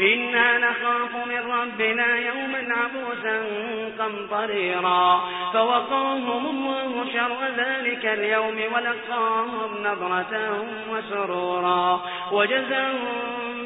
إنا نخاف من ربنا يوما عبوسا قمطريرا. فوقاهم الله شر ذلك اليوم ولقاهم نظرة وسرورا. وجزاهم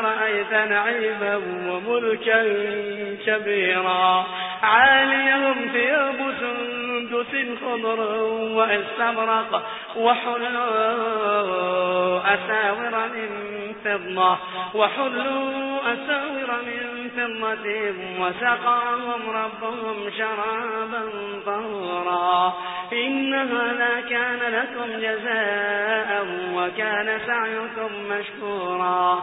رأيت نعيما وملكا كبيرا. عاليهم ثياب سندس خضر وأستبرق وحلوا أساور من فضة. وحلوا أساور من فضة وسقاهم ربهم شرابا طهورا. إن هذا كان لكم جزاء وكان سعيكم مشكورا.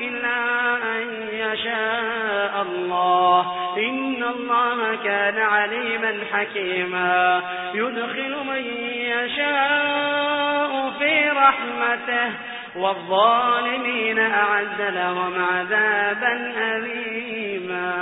إلا أن يشاء الله. إن الله كان عليما حكيما. يدخل من يشاء في رحمته. والظالمين أعد لهم عذابا أليما.